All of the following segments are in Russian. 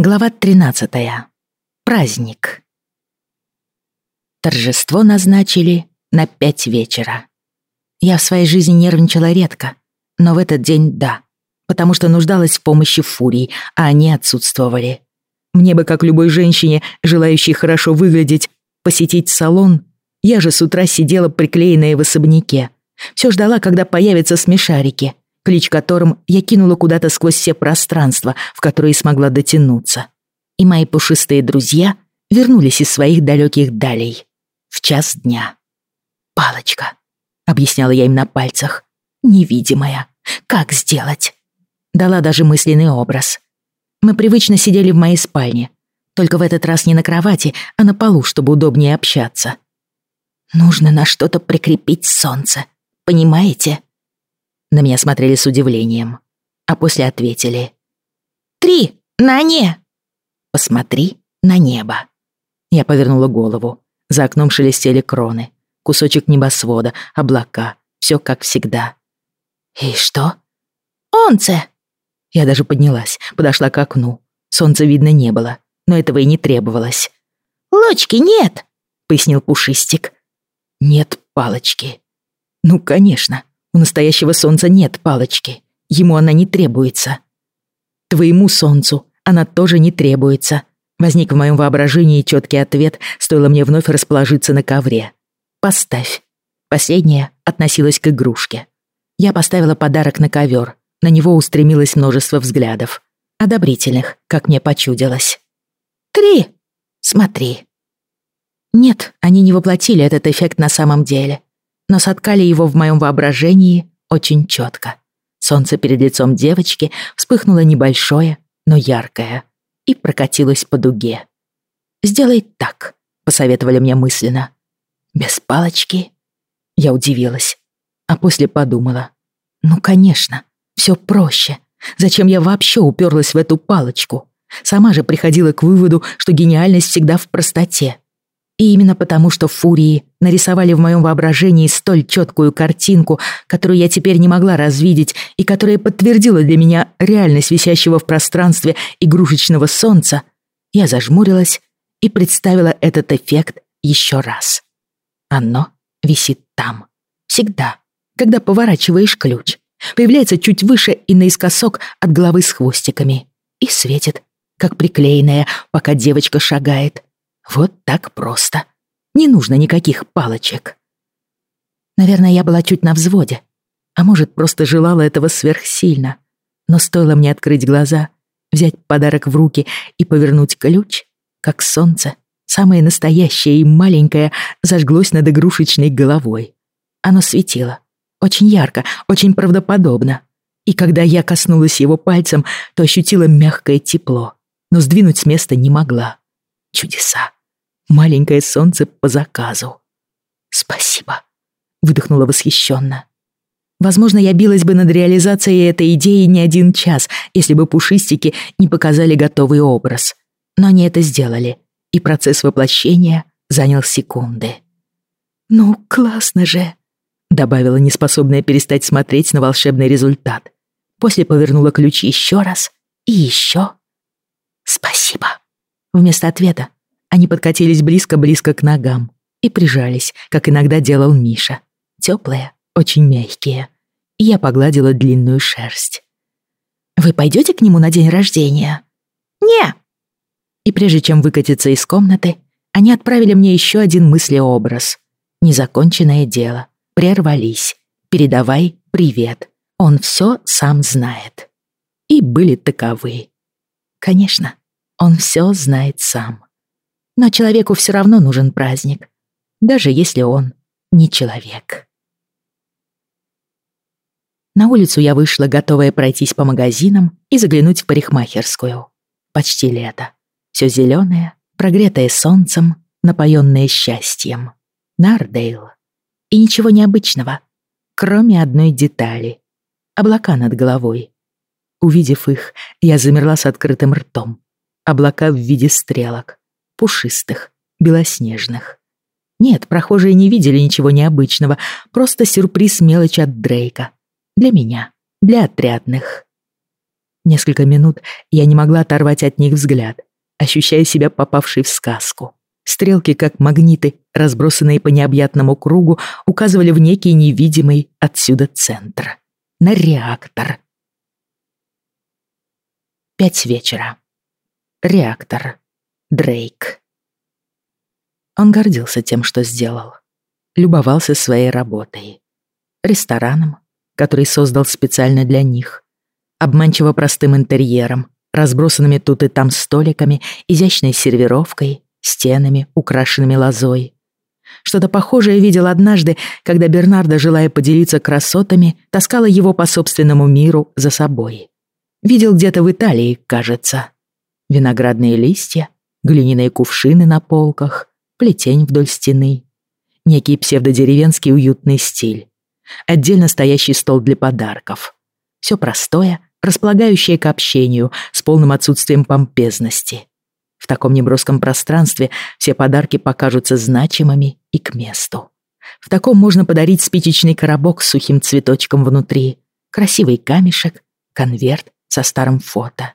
Глава 13. Праздник. Торжество назначили на пять вечера. Я в своей жизни нервничала редко, но в этот день да, потому что нуждалась в помощи фурий, а они отсутствовали. Мне бы, как любой женщине, желающей хорошо выглядеть, посетить салон, я же с утра сидела приклеенная в особняке. Все ждала, когда появятся смешарики — клич которым я кинула куда-то сквозь все пространства, в которые смогла дотянуться. И мои пушистые друзья вернулись из своих далеких далей. В час дня. «Палочка», — объясняла я им на пальцах, — «невидимая. Как сделать?» Дала даже мысленный образ. Мы привычно сидели в моей спальне, только в этот раз не на кровати, а на полу, чтобы удобнее общаться. Нужно на что-то прикрепить солнце, понимаете? На меня смотрели с удивлением, а после ответили. «Три! На не!» «Посмотри на небо!» Я повернула голову. За окном шелестели кроны. Кусочек небосвода, облака. Все как всегда. «И что?» «Онце!» Я даже поднялась, подошла к окну. Солнца видно не было, но этого и не требовалось. «Лочки нет!» — пояснил Пушистик. «Нет палочки». «Ну, конечно. У настоящего солнца нет палочки. Ему она не требуется. Твоему солнцу она тоже не требуется. Возник в моем воображении четкий ответ, стоило мне вновь расположиться на ковре. Поставь. Последняя относилась к игрушке. Я поставила подарок на ковер. На него устремилось множество взглядов. Одобрительных, как мне почудилось. «Три! Смотри!» Нет, они не воплотили этот эффект на самом деле но соткали его в моем воображении очень четко. Солнце перед лицом девочки вспыхнуло небольшое, но яркое, и прокатилось по дуге. «Сделай так», — посоветовали мне мысленно. «Без палочки?» Я удивилась, а после подумала. «Ну, конечно, все проще. Зачем я вообще уперлась в эту палочку? Сама же приходила к выводу, что гениальность всегда в простоте. И именно потому, что фурии нарисовали в моем воображении столь четкую картинку, которую я теперь не могла развидеть и которая подтвердила для меня реальность висящего в пространстве игрушечного солнца, я зажмурилась и представила этот эффект еще раз. Оно висит там. Всегда, когда поворачиваешь ключ. Появляется чуть выше и наискосок от головы с хвостиками. И светит, как приклеенная, пока девочка шагает. Вот так просто. Не нужно никаких палочек. Наверное, я была чуть на взводе. А может, просто желала этого сверхсильно. Но стоило мне открыть глаза, взять подарок в руки и повернуть ключ, как солнце, самое настоящее и маленькое, зажглось над игрушечной головой. Оно светило. Очень ярко, очень правдоподобно. И когда я коснулась его пальцем, то ощутила мягкое тепло, но сдвинуть с места не могла. Чудеса. Маленькое солнце по заказу. Спасибо, выдохнула восхищенно. Возможно, я билась бы над реализацией этой идеи не один час, если бы пушистики не показали готовый образ. Но они это сделали, и процесс воплощения занял секунды. «Ну, классно же!» — добавила неспособная перестать смотреть на волшебный результат. После повернула ключ еще раз и еще. «Спасибо!» Вместо ответа они подкатились близко-близко к ногам и прижались, как иногда делал Миша. Теплые, очень мягкие. И я погладила длинную шерсть. «Вы пойдете к нему на день рождения?» «Не!» И прежде чем выкатиться из комнаты, они отправили мне еще один мыслеобраз. Незаконченное дело. Прервались. Передавай привет. Он все сам знает. И были таковы. Конечно, он все знает сам. Но человеку все равно нужен праздник, даже если он не человек. На улицу я вышла, готовая пройтись по магазинам и заглянуть в парикмахерскую. Почти лето. Все зеленое, прогретое солнцем, напоенное счастьем. Нардейл. И ничего необычного, кроме одной детали. Облака над головой. Увидев их, я замерла с открытым ртом. Облака в виде стрелок пушистых, белоснежных. Нет, прохожие не видели ничего необычного, просто сюрприз мелочь от Дрейка. Для меня, для отрядных. Несколько минут я не могла оторвать от них взгляд, ощущая себя попавшей в сказку. Стрелки, как магниты, разбросанные по необъятному кругу, указывали в некий невидимый отсюда центр. На реактор. Пять вечера. Реактор. Дрейк. Он гордился тем, что сделал. Любовался своей работой. Рестораном, который создал специально для них. Обманчиво простым интерьером, разбросанными тут и там столиками, изящной сервировкой, стенами, украшенными лозой. Что-то похожее видел однажды, когда Бернарда, желая поделиться красотами, таскала его по собственному миру за собой. Видел где-то в Италии, кажется. Виноградные листья, глиняные кувшины на полках, плетень вдоль стены. Некий псевдодеревенский уютный стиль. Отдельно стоящий стол для подарков. Все простое, располагающее к общению, с полным отсутствием помпезности. В таком неброском пространстве все подарки покажутся значимыми и к месту. В таком можно подарить спичечный коробок с сухим цветочком внутри, красивый камешек, конверт со старым фото.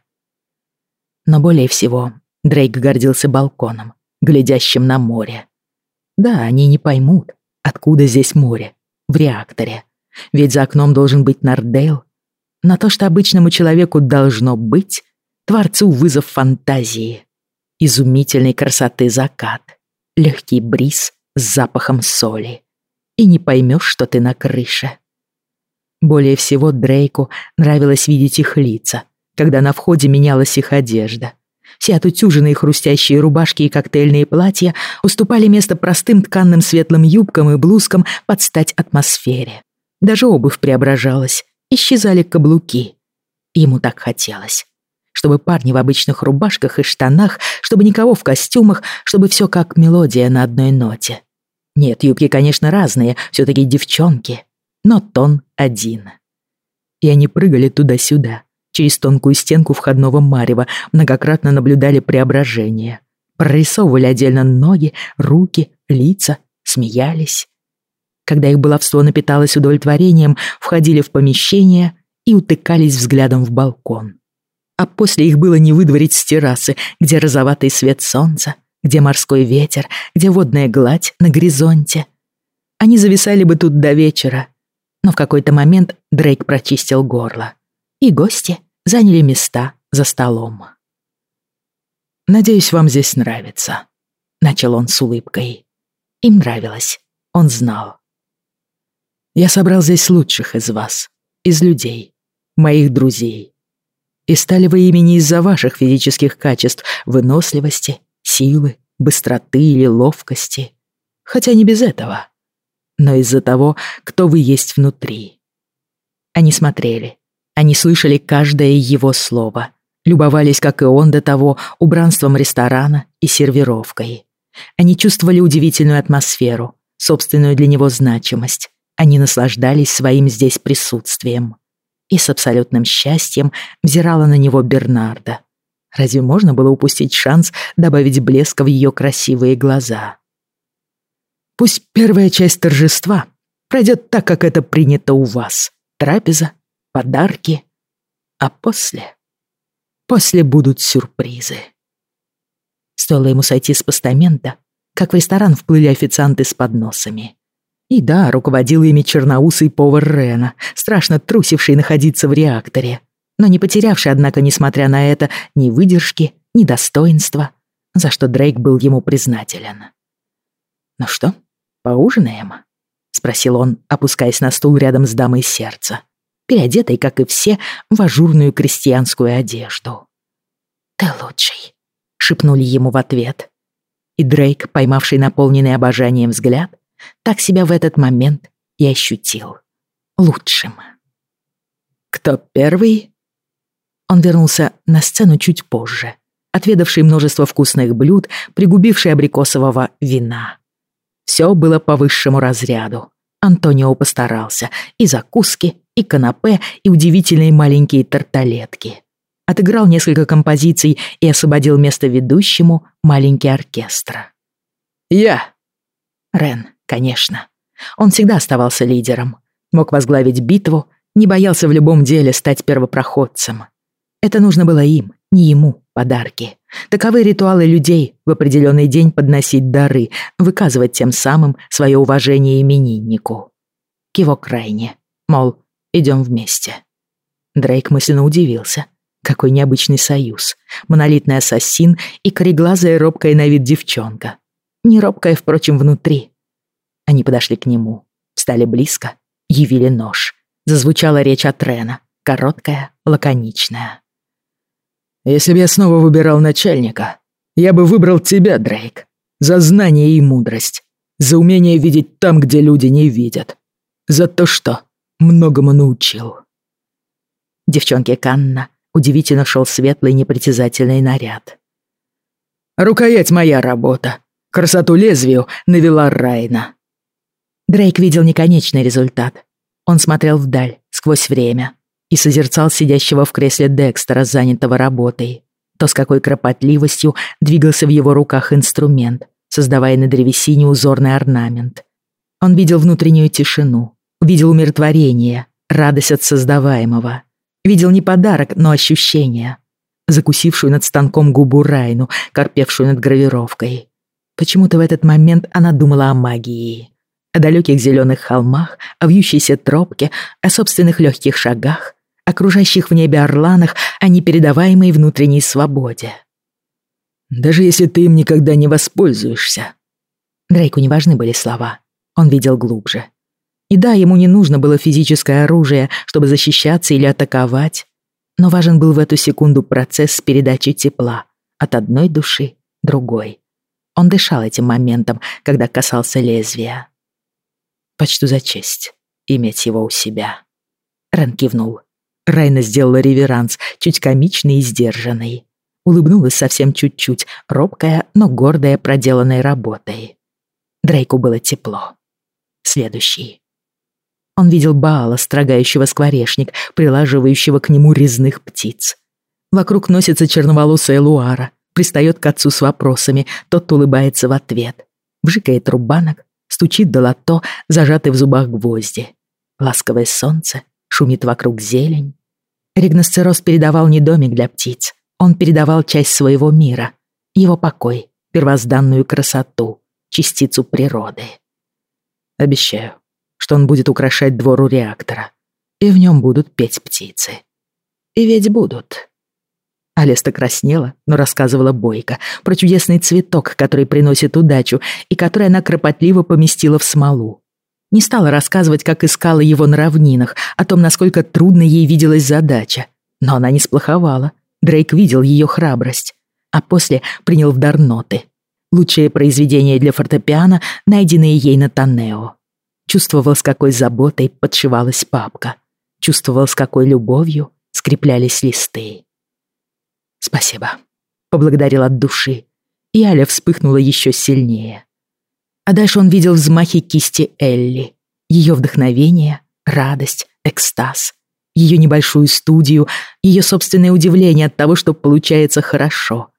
Но более всего Дрейк гордился балконом, глядящим на море. Да, они не поймут, откуда здесь море, в реакторе. Ведь за окном должен быть Нордейл. На то, что обычному человеку должно быть, Творцу вызов фантазии. Изумительной красоты закат, легкий бриз с запахом соли. И не поймешь, что ты на крыше. Более всего Дрейку нравилось видеть их лица, когда на входе менялась их одежда. Все отутюженные хрустящие рубашки и коктейльные платья уступали место простым тканным светлым юбкам и блузкам под стать атмосфере. Даже обувь преображалась, исчезали каблуки. Ему так хотелось. Чтобы парни в обычных рубашках и штанах, чтобы никого в костюмах, чтобы все как мелодия на одной ноте. Нет, юбки, конечно, разные, все таки девчонки, но тон один. И они прыгали туда-сюда, через тонкую стенку входного марева, многократно наблюдали преображение. Прорисовывали отдельно ноги, руки, лица, смеялись. Когда их баловство напиталось удовлетворением, входили в помещение и утыкались взглядом в балкон. А после их было не выдворить с террасы, где розоватый свет солнца, где морской ветер, где водная гладь на горизонте. Они зависали бы тут до вечера. Но в какой-то момент Дрейк прочистил горло и гости заняли места за столом. «Надеюсь, вам здесь нравится», — начал он с улыбкой. Им нравилось, он знал. «Я собрал здесь лучших из вас, из людей, моих друзей. И стали вы ими не из-за ваших физических качеств, выносливости, силы, быстроты или ловкости, хотя не без этого, но из-за того, кто вы есть внутри». Они смотрели, они слышали каждое его слово, любовались, как и он до того, убранством ресторана и сервировкой. Они чувствовали удивительную атмосферу, собственную для него значимость. Они наслаждались своим здесь присутствием. И с абсолютным счастьем взирала на него Бернарда. Разве можно было упустить шанс добавить блеска в ее красивые глаза? Пусть первая часть торжества пройдет так, как это принято у вас. Трапеза, подарки, а после... После будут сюрпризы. Стоило ему сойти с постамента, как в ресторан вплыли официанты с подносами. И да, руководил ими черноусый повар Рена, страшно трусивший находиться в реакторе, но не потерявший, однако, несмотря на это, ни выдержки, ни достоинства, за что Дрейк был ему признателен. «Ну что, поужинаем?» — спросил он, опускаясь на стул рядом с дамой сердца переодетой, как и все, в ажурную крестьянскую одежду. «Ты лучший», — шепнули ему в ответ. И Дрейк, поймавший наполненный обожанием взгляд, так себя в этот момент и ощутил. Лучшим. «Кто первый?» Он вернулся на сцену чуть позже, отведавший множество вкусных блюд, пригубивший абрикосового вина. Все было по высшему разряду. Антонио постарался. И закуски, и канапе, и удивительные маленькие тарталетки. Отыграл несколько композиций и освободил место ведущему маленький оркестр. «Я!» Рен, конечно. Он всегда оставался лидером. Мог возглавить битву, не боялся в любом деле стать первопроходцем. Это нужно было им, не ему, подарки. Таковы ритуалы людей в определенный день подносить дары, выказывать тем самым свое уважение имениннику. Кивок крайне, мол, идем вместе. Дрейк мысленно удивился. Какой необычный союз. Монолитный ассасин и кореглазая робкая на вид девчонка. Не робкая, впрочем, внутри. Они подошли к нему, встали близко, явили нож. Зазвучала речь от Рена, короткая, лаконичная. «Если бы я снова выбирал начальника, я бы выбрал тебя, Дрейк. За знание и мудрость. За умение видеть там, где люди не видят. За то, что многому научил». Девчонке Канна удивительно шел светлый непритязательный наряд. «Рукоять моя работа. Красоту лезвию навела Райна». Дрейк видел неконечный результат. Он смотрел вдаль, сквозь время, и созерцал сидящего в кресле Декстера, занятого работой. То, с какой кропотливостью двигался в его руках инструмент, создавая на древесине узорный орнамент. Он видел внутреннюю тишину, видел умиротворение, радость от создаваемого. Видел не подарок, но ощущение. Закусившую над станком губу Райну, корпевшую над гравировкой. Почему-то в этот момент она думала о магии. О далеких зеленых холмах, о вьющейся тропке, о собственных легких шагах, окружающих в небе орланах, о непередаваемой внутренней свободе. «Даже если ты им никогда не воспользуешься». Дрейку не важны были слова. Он видел глубже. И да, ему не нужно было физическое оружие, чтобы защищаться или атаковать. Но важен был в эту секунду процесс передачи тепла от одной души другой. Он дышал этим моментом, когда касался лезвия. «Почту за честь иметь его у себя». Рен кивнул. Райна сделала реверанс, чуть комичный и сдержанный. Улыбнулась совсем чуть-чуть, робкая, но гордая проделанной работой. Дрейку было тепло. Следующий. Он видел Баала, строгающего скворечник, прилаживающего к нему резных птиц. Вокруг носится черноволосая Луара, пристает к отцу с вопросами, тот улыбается в ответ. Вжикает рубанок, стучит долото, зажатый в зубах гвозди. Ласковое солнце, шумит вокруг зелень. Ригносцерос передавал не домик для птиц, он передавал часть своего мира, его покой, первозданную красоту, частицу природы. Обещаю, что он будет украшать двор у реактора, и в нем будут петь птицы. И ведь будут. Алеста краснела, но рассказывала Бойко про чудесный цветок, который приносит удачу и который она кропотливо поместила в смолу. Не стала рассказывать, как искала его на равнинах, о том, насколько трудно ей виделась задача. Но она не сплоховала. Дрейк видел ее храбрость. А после принял в дар ноты. Лучшее произведение для фортепиано, найденные ей на Танео. Чувствовал, с какой заботой подшивалась папка. Чувствовал, с какой любовью скреплялись листы. «Спасибо», — поблагодарил от души. И Аля вспыхнула еще сильнее. А дальше он видел взмахи кисти Элли, ее вдохновение, радость, экстаз, ее небольшую студию, ее собственное удивление от того, что получается хорошо.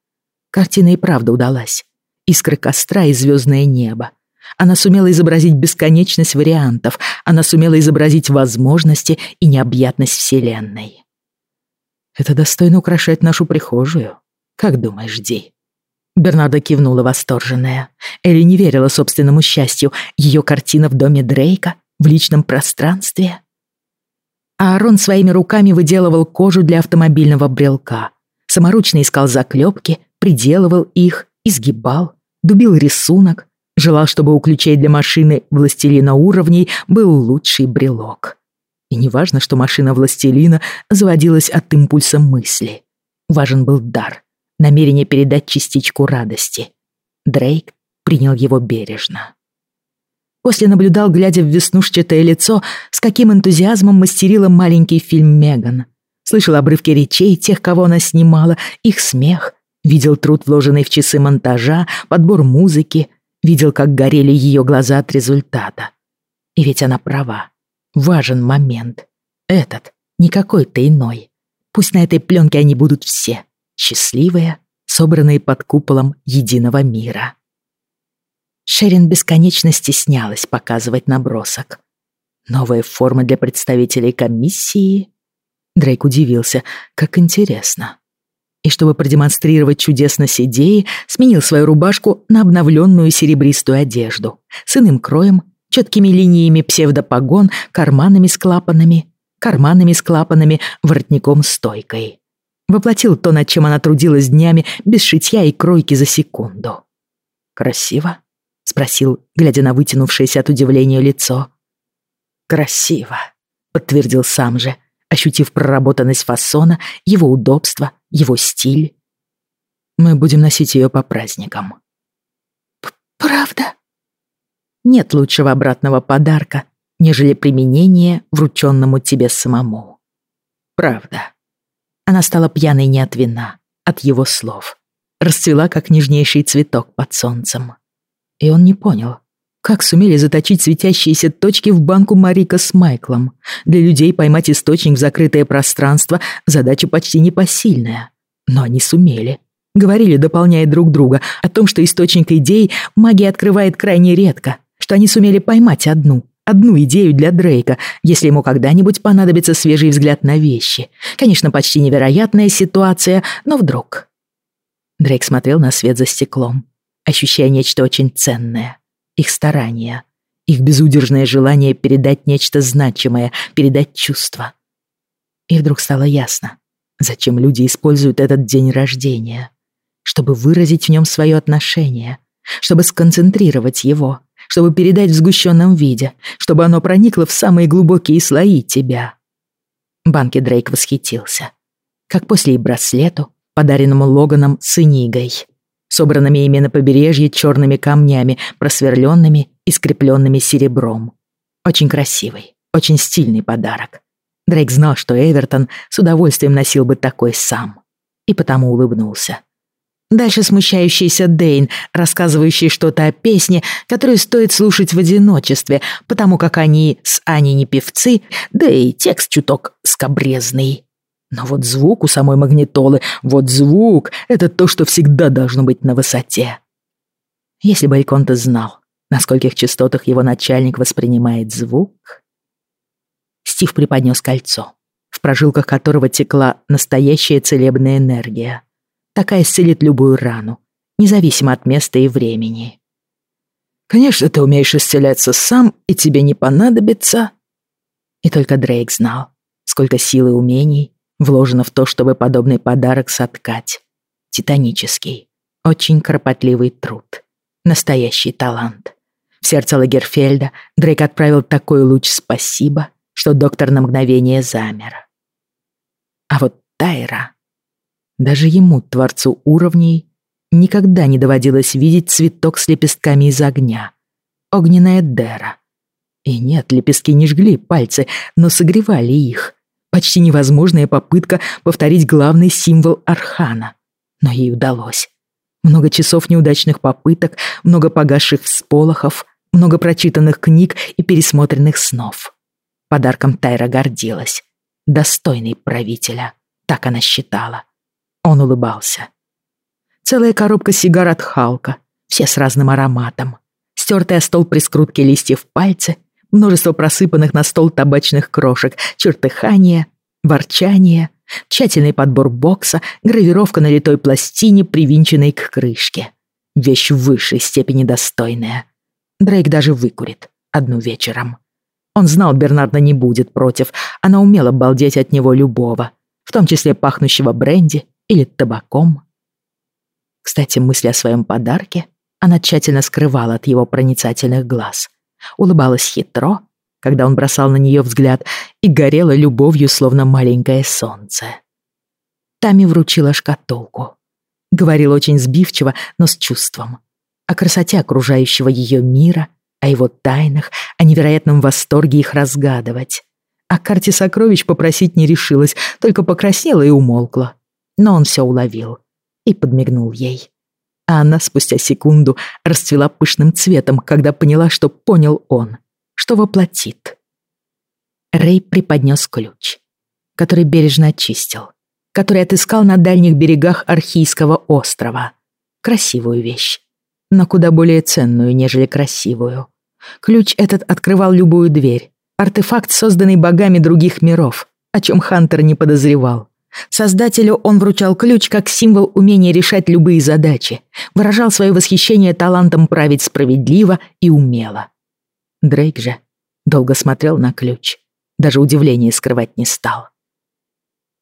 Картина и правда удалась. Искры костра и звездное небо. Она сумела изобразить бесконечность вариантов, она сумела изобразить возможности и необъятность Вселенной. Это достойно украшать нашу прихожую. Как думаешь, Ди? Бернарда кивнула восторженная. Элли не верила собственному счастью. Ее картина в доме Дрейка, в личном пространстве. Аарон своими руками выделывал кожу для автомобильного брелка. Саморучно искал заклепки, приделывал их, изгибал, дубил рисунок, желал, чтобы у ключей для машины властелина уровней был лучший брелок. И не важно, что машина властелина заводилась от импульса мысли. Важен был дар, намерение передать частичку радости. Дрейк принял его бережно. После наблюдал, глядя в веснушчатое лицо, с каким энтузиазмом мастерила маленький фильм «Меган». Слышал обрывки речей тех, кого она снимала, их смех, видел труд, вложенный в часы монтажа, подбор музыки, видел, как горели ее глаза от результата. И ведь она права. Важен момент. Этот, не какой-то иной. Пусть на этой пленке они будут все счастливые, собранные под куполом единого мира. Шерин бесконечно стеснялась показывать набросок. Новая форма для представителей комиссии. Дрейк удивился. Как интересно. И чтобы продемонстрировать чудесность идеи, сменил свою рубашку на обновленную серебристую одежду с иным кроем, четкими линиями псевдопогон, карманами с клапанами, карманами с клапанами, воротником-стойкой. Воплотил то, над чем она трудилась днями, без шитья и кройки за секунду. «Красиво?» — спросил, глядя на вытянувшееся от удивления лицо. «Красиво», — подтвердил сам же, ощутив проработанность фасона, его удобство, его стиль. «Мы будем носить ее по праздникам». «Правда?» Нет лучшего обратного подарка, нежели применение, врученному тебе самому. Правда. Она стала пьяной не от вина, от его слов. Расцвела, как нежнейший цветок под солнцем. И он не понял, как сумели заточить светящиеся точки в банку Марика с Майклом? Для людей поймать источник в закрытое пространство – задача почти непосильная. Но они сумели. Говорили, дополняя друг друга, о том, что источник идей магия открывает крайне редко, что они сумели поймать одну, одну идею для Дрейка, если ему когда-нибудь понадобится свежий взгляд на вещи. Конечно, почти невероятная ситуация, но вдруг... Дрейк смотрел на свет за стеклом, ощущая нечто очень ценное их старания, их безудержное желание передать нечто значимое, передать чувство. И вдруг стало ясно, зачем люди используют этот день рождения. Чтобы выразить в нем свое отношение, чтобы сконцентрировать его, чтобы передать в сгущенном виде, чтобы оно проникло в самые глубокие слои тебя. Банки Дрейк восхитился. Как после и браслету, подаренному Логаном с Инигой собранными ими на побережье черными камнями, просверленными и скрепленными серебром. Очень красивый, очень стильный подарок. Дрейк знал, что Эвертон с удовольствием носил бы такой сам. И потому улыбнулся. Дальше смущающийся Дейн, рассказывающий что-то о песне, которую стоит слушать в одиночестве, потому как они с Аней не певцы, да и текст чуток скобрезный. Но вот звук у самой магнитолы, вот звук — это то, что всегда должно быть на высоте. Если бы Эльконте знал, на скольких частотах его начальник воспринимает звук... Стив преподнес кольцо, в прожилках которого текла настоящая целебная энергия. Такая исцелит любую рану, независимо от места и времени. «Конечно, ты умеешь исцеляться сам, и тебе не понадобится...» И только Дрейк знал, сколько сил и умений вложено в то, чтобы подобный подарок соткать. Титанический, очень кропотливый труд. Настоящий талант. В сердце Лагерфельда Дрейк отправил такой луч спасибо, что доктор на мгновение замер. А вот Тайра... Даже ему, творцу уровней, никогда не доводилось видеть цветок с лепестками из огня. Огненная Дера. И нет, лепестки не жгли пальцы, но согревали их. Почти невозможная попытка повторить главный символ Архана. Но ей удалось. Много часов неудачных попыток, много погасших всполохов, много прочитанных книг и пересмотренных снов. Подарком Тайра гордилась. Достойный правителя. Так она считала. Он улыбался. Целая коробка сигар от Халка, все с разным ароматом. Стертая стол при скрутке листьев пальцы множество просыпанных на стол табачных крошек, чертыхание, ворчание, тщательный подбор бокса, гравировка на литой пластине, привинченной к крышке. Вещь в высшей степени достойная. Дрейк даже выкурит одну вечером. Он знал, Бернарда не будет против, она умела балдеть от него любого, в том числе пахнущего бренди или табаком. Кстати, мысли о своем подарке она тщательно скрывала от его проницательных глаз улыбалась хитро, когда он бросал на нее взгляд, и горела любовью, словно маленькое солнце. Тами вручила шкатулку. Говорила очень сбивчиво, но с чувством. О красоте окружающего ее мира, о его тайнах, о невероятном восторге их разгадывать. О карте сокровищ попросить не решилась, только покраснела и умолкла. Но он все уловил и подмигнул ей а она спустя секунду расцвела пышным цветом, когда поняла, что понял он, что воплотит. Рэй преподнес ключ, который бережно очистил, который отыскал на дальних берегах Архийского острова. Красивую вещь, но куда более ценную, нежели красивую. Ключ этот открывал любую дверь, артефакт, созданный богами других миров, о чем Хантер не подозревал. Создателю он вручал ключ как символ умения решать любые задачи, выражал свое восхищение талантом править справедливо и умело. Дрейк же долго смотрел на ключ, даже удивление скрывать не стал.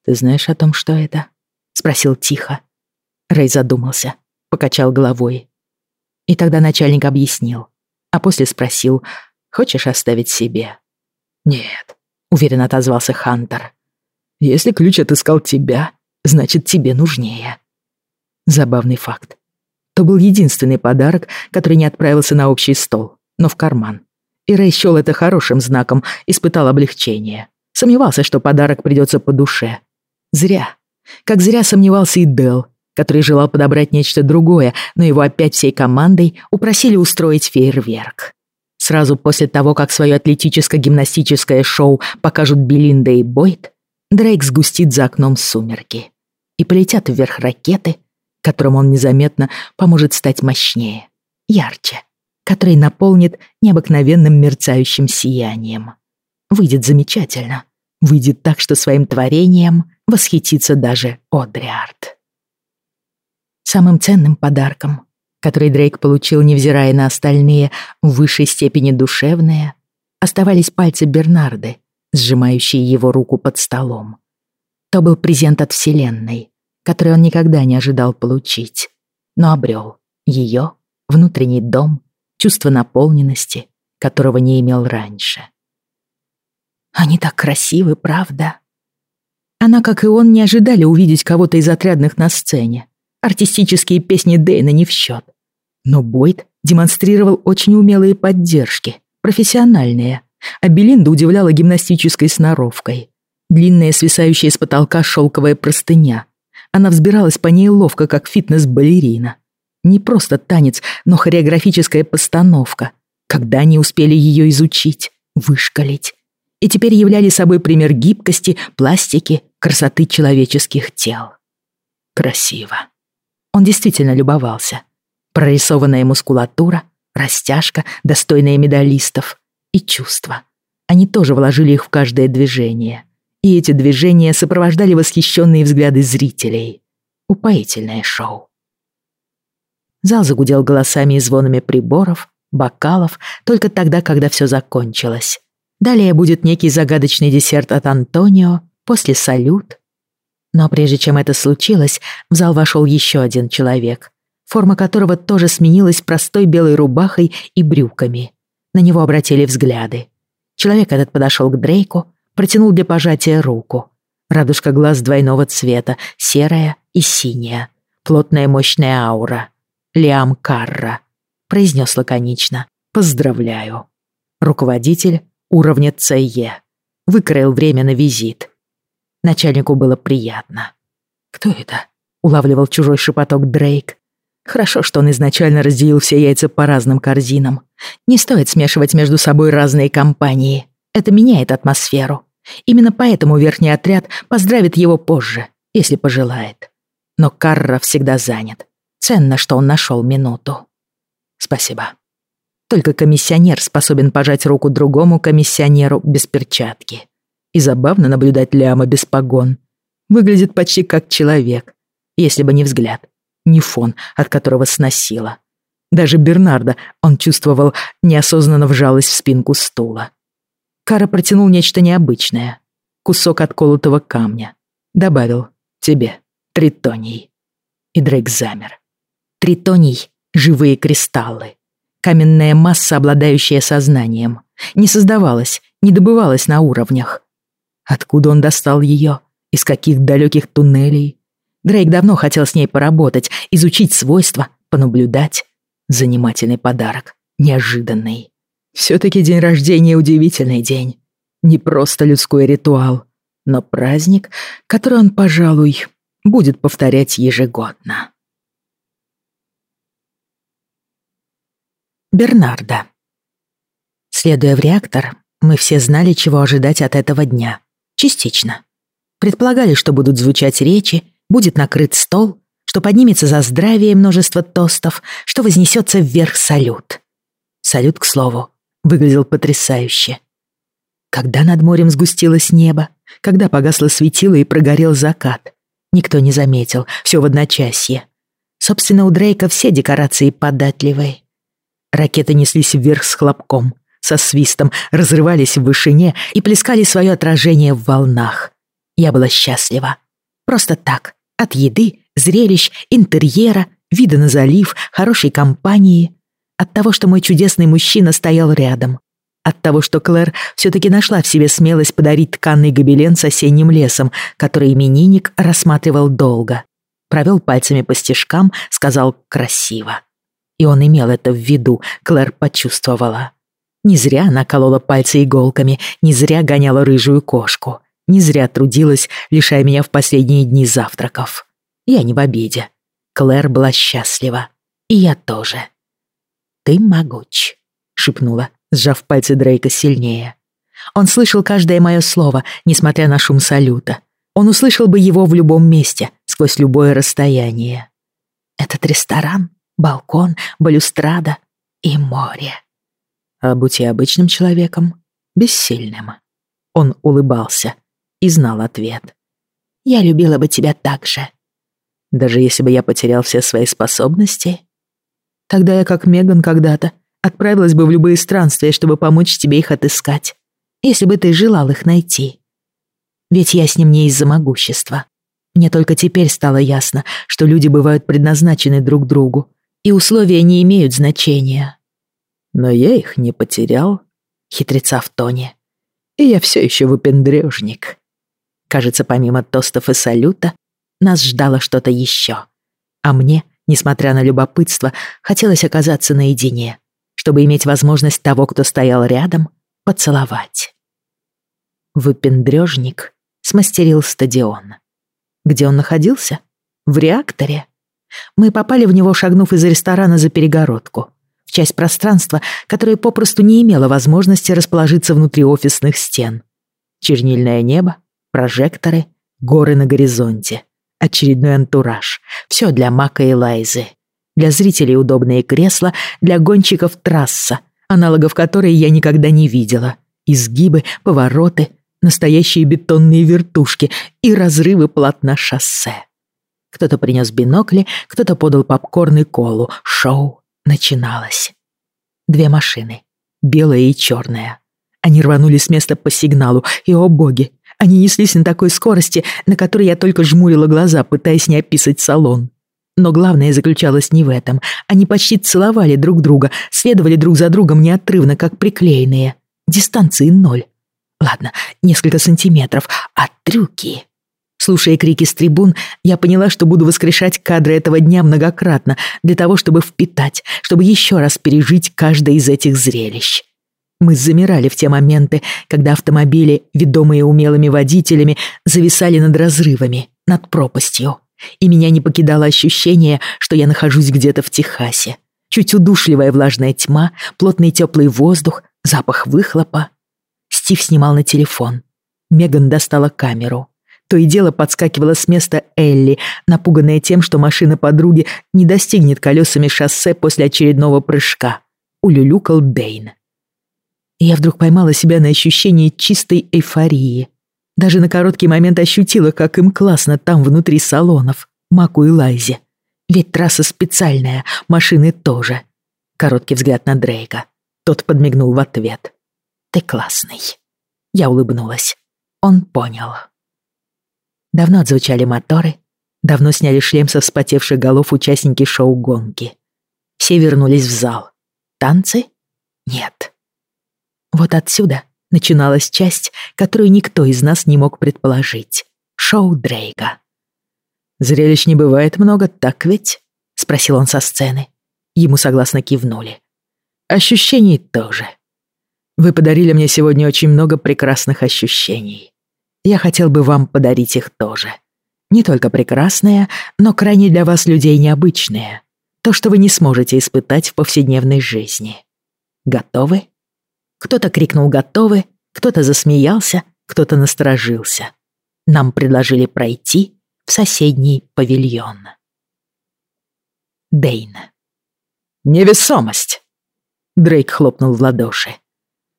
«Ты знаешь о том, что это?» — спросил тихо. Рэй задумался, покачал головой. И тогда начальник объяснил, а после спросил, «Хочешь оставить себе?» «Нет», — уверенно отозвался Хантер. Если ключ отыскал тебя, значит, тебе нужнее. Забавный факт. То был единственный подарок, который не отправился на общий стол, но в карман. И Рэй счёл это хорошим знаком, испытал облегчение. Сомневался, что подарок придется по душе. Зря. Как зря сомневался и Дел, который желал подобрать нечто другое, но его опять всей командой упросили устроить фейерверк. Сразу после того, как свое атлетическо-гимнастическое шоу покажут Белинда и Бойд, Дрейк сгустит за окном сумерки. И полетят вверх ракеты, которым он незаметно поможет стать мощнее, ярче, который наполнит необыкновенным мерцающим сиянием. Выйдет замечательно. Выйдет так, что своим творением восхитится даже Одриард. Самым ценным подарком, который Дрейк получил, невзирая на остальные, в высшей степени душевные, оставались пальцы Бернарды, сжимающие его руку под столом. То был презент от Вселенной, который он никогда не ожидал получить, но обрел ее, внутренний дом, чувство наполненности, которого не имел раньше. Они так красивы, правда? Она, как и он, не ожидали увидеть кого-то из отрядных на сцене. Артистические песни Дэйна не в счет. Но Бойд демонстрировал очень умелые поддержки, профессиональные, а Белинда удивляла гимнастической сноровкой. Длинная, свисающая с потолка шелковая простыня. Она взбиралась по ней ловко, как фитнес-балерина. Не просто танец, но хореографическая постановка. Когда они успели ее изучить, вышкалить. И теперь являли собой пример гибкости, пластики, красоты человеческих тел. Красиво. Он действительно любовался. Прорисованная мускулатура, растяжка, достойная медалистов — и чувства. Они тоже вложили их в каждое движение. И эти движения сопровождали восхищенные взгляды зрителей. Упоительное шоу. Зал загудел голосами и звонами приборов, бокалов, только тогда, когда все закончилось. Далее будет некий загадочный десерт от Антонио, после салют. Но прежде чем это случилось, в зал вошел еще один человек, форма которого тоже сменилась простой белой рубахой и брюками. На него обратили взгляды. Человек этот подошел к Дрейку, протянул для пожатия руку. Радужка глаз двойного цвета, серая и синяя. Плотная мощная аура. Лиам Карра. Произнес лаконично. Поздравляю. Руководитель уровня ЦЕ. Выкроил время на визит. Начальнику было приятно. «Кто это?» — улавливал чужой шепоток Дрейк. Хорошо, что он изначально разделил все яйца по разным корзинам. Не стоит смешивать между собой разные компании. Это меняет атмосферу. Именно поэтому верхний отряд поздравит его позже, если пожелает. Но Карра всегда занят. Ценно, что он нашел минуту. Спасибо. Только комиссионер способен пожать руку другому комиссионеру без перчатки. И забавно наблюдать Ляма без погон. Выглядит почти как человек, если бы не взгляд ни фон, от которого сносило. Даже Бернарда он чувствовал, неосознанно вжалась в спинку стула. Кара протянул нечто необычное. Кусок отколотого камня. Добавил «Тебе, тритоний». И Дрейк замер. Тритоний — живые кристаллы. Каменная масса, обладающая сознанием. Не создавалась, не добывалась на уровнях. Откуда он достал ее? Из каких далеких туннелей? Дрейк давно хотел с ней поработать, изучить свойства, понаблюдать. Занимательный подарок, неожиданный. Все-таки день рождения — удивительный день. Не просто людской ритуал, но праздник, который он, пожалуй, будет повторять ежегодно. Бернарда. Следуя в реактор, мы все знали, чего ожидать от этого дня. Частично. Предполагали, что будут звучать речи, будет накрыт стол, что поднимется за здравие множество тостов, что вознесется вверх салют. Салют, к слову, выглядел потрясающе. Когда над морем сгустилось небо, когда погасло светило и прогорел закат. Никто не заметил, все в одночасье. Собственно, у Дрейка все декорации податливые. Ракеты неслись вверх с хлопком, со свистом, разрывались в вышине и плескали свое отражение в волнах. Я была счастлива. Просто так, от еды, зрелищ, интерьера, вида на залив, хорошей компании. От того, что мой чудесный мужчина стоял рядом. От того, что Клэр все-таки нашла в себе смелость подарить тканный гобелен с осенним лесом, который именинник рассматривал долго. Провел пальцами по стежкам, сказал «красиво». И он имел это в виду, Клэр почувствовала. Не зря она колола пальцы иголками, не зря гоняла рыжую кошку, не зря трудилась, лишая меня в последние дни завтраков. Я не в обиде. Клэр была счастлива. И я тоже. «Ты могуч», — шепнула, сжав пальцы Дрейка сильнее. Он слышал каждое мое слово, несмотря на шум салюта. Он услышал бы его в любом месте, сквозь любое расстояние. Этот ресторан балкон, балюстрада и море. А будь я обычным человеком, бессильным. Он улыбался и знал ответ. Я любила бы тебя так же. Даже если бы я потерял все свои способности, тогда я, как Меган когда-то, отправилась бы в любые странствия, чтобы помочь тебе их отыскать, если бы ты желал их найти. Ведь я с ним не из-за могущества. Мне только теперь стало ясно, что люди бывают предназначены друг другу, и условия не имеют значения. Но я их не потерял, хитреца в тоне. И я все еще выпендрежник. Кажется, помимо тостов и салюта, нас ждало что-то еще. А мне, несмотря на любопытство, хотелось оказаться наедине, чтобы иметь возможность того, кто стоял рядом, поцеловать. Выпендрежник смастерил стадион. Где он находился? В реакторе? Мы попали в него, шагнув из ресторана за перегородку, в часть пространства, которое попросту не имело возможности расположиться внутри офисных стен. Чернильное небо, прожекторы, горы на горизонте, очередной антураж. Все для Мака и Лайзы. Для зрителей удобные кресла, для гонщиков трасса, аналогов которой я никогда не видела. Изгибы, повороты, настоящие бетонные вертушки и разрывы полотна шоссе. Кто-то принес бинокли, кто-то подал попкорн и колу. Шоу начиналось. Две машины, белая и черная. Они рванули с места по сигналу, и, о боги, они неслись на такой скорости, на которой я только жмурила глаза, пытаясь не описать салон. Но главное заключалось не в этом. Они почти целовали друг друга, следовали друг за другом неотрывно, как приклеенные. Дистанции ноль. Ладно, несколько сантиметров, а трюки... Слушая крики с трибун, я поняла, что буду воскрешать кадры этого дня многократно для того, чтобы впитать, чтобы еще раз пережить каждое из этих зрелищ. Мы замирали в те моменты, когда автомобили, ведомые умелыми водителями, зависали над разрывами, над пропастью. И меня не покидало ощущение, что я нахожусь где-то в Техасе. Чуть удушливая влажная тьма, плотный теплый воздух, запах выхлопа. Стив снимал на телефон. Меган достала камеру. То и дело подскакивала с места Элли, напуганная тем, что машина подруги не достигнет колесами шоссе после очередного прыжка. Улюлюкал Дейн. Я вдруг поймала себя на ощущении чистой эйфории. Даже на короткий момент ощутила, как им классно там внутри салонов, Маку и Лайзе. Ведь трасса специальная, машины тоже. Короткий взгляд на Дрейка. Тот подмигнул в ответ. «Ты классный». Я улыбнулась. Он понял. Давно отзвучали моторы, давно сняли шлем со вспотевших голов участники шоу-гонки. Все вернулись в зал. Танцы? Нет. Вот отсюда начиналась часть, которую никто из нас не мог предположить. Шоу Дрейка. «Зрелищ не бывает много, так ведь?» — спросил он со сцены. Ему согласно кивнули. «Ощущений тоже. Вы подарили мне сегодня очень много прекрасных ощущений. Я хотел бы вам подарить их тоже. Не только прекрасные, но крайне для вас людей необычные. То, что вы не сможете испытать в повседневной жизни. Готовы? Кто-то крикнул «готовы», кто-то засмеялся, кто-то насторожился. Нам предложили пройти в соседний павильон. Дейн. «Невесомость!» Дрейк хлопнул в ладоши.